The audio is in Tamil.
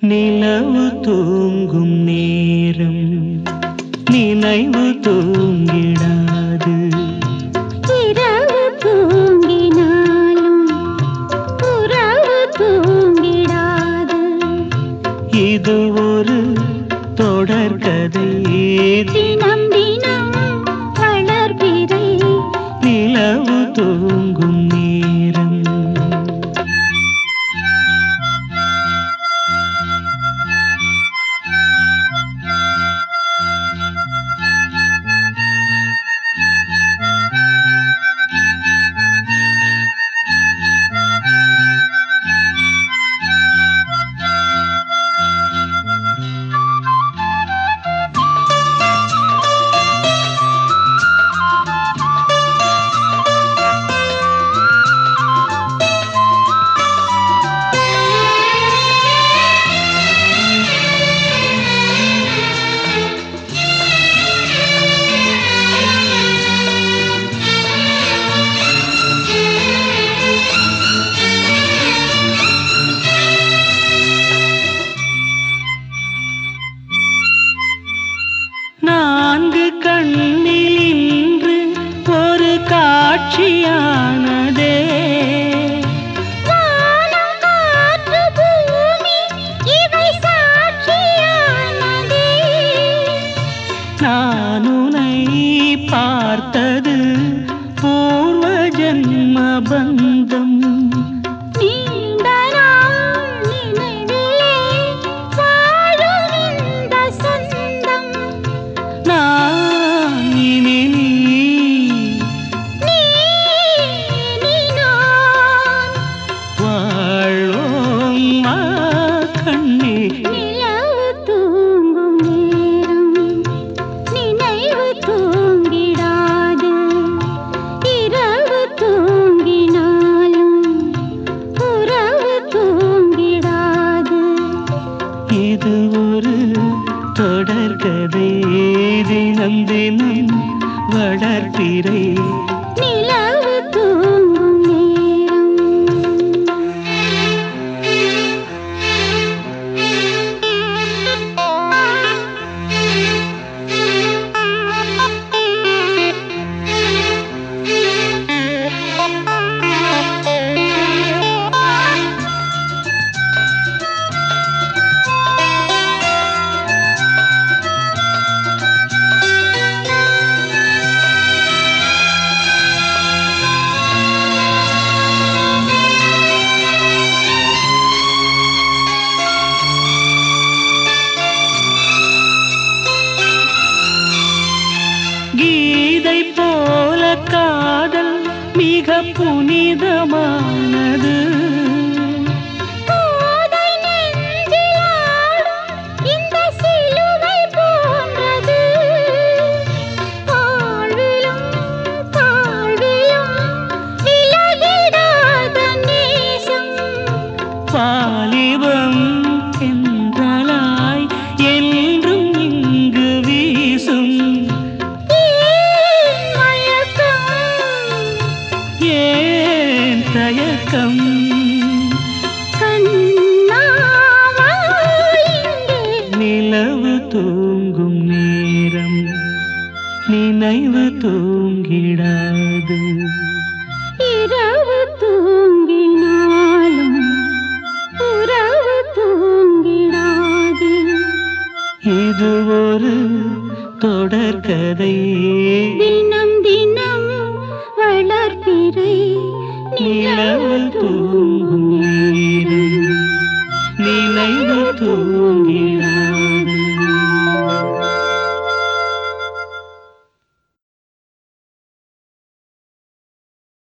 நிலவு தூங்கும் நேரம் நினைவு தூங்கிடாது. இரவு தூங்கினாலும் உறவு தூங்கிடாது. இது ஒரு தொடர்கதை தினம் தினம் வளர்பிறை நிலவு தூங்கும் நான் உன்னை பார்த்தது பூர்வ ஜன்ம பந்தம் நாள் இது ஒரு தொடர்கதை தினம் தினம் வளர்ப்பிறை மிக புனிதமானது. நினைவு தூங்கிடாது. இரவு தூங்கினாலும் உறவு தூங்கிடாது. இது ஒரு தொடர்கதை தினம் தினம் வளர்பிறை நிலவு தூங்கும்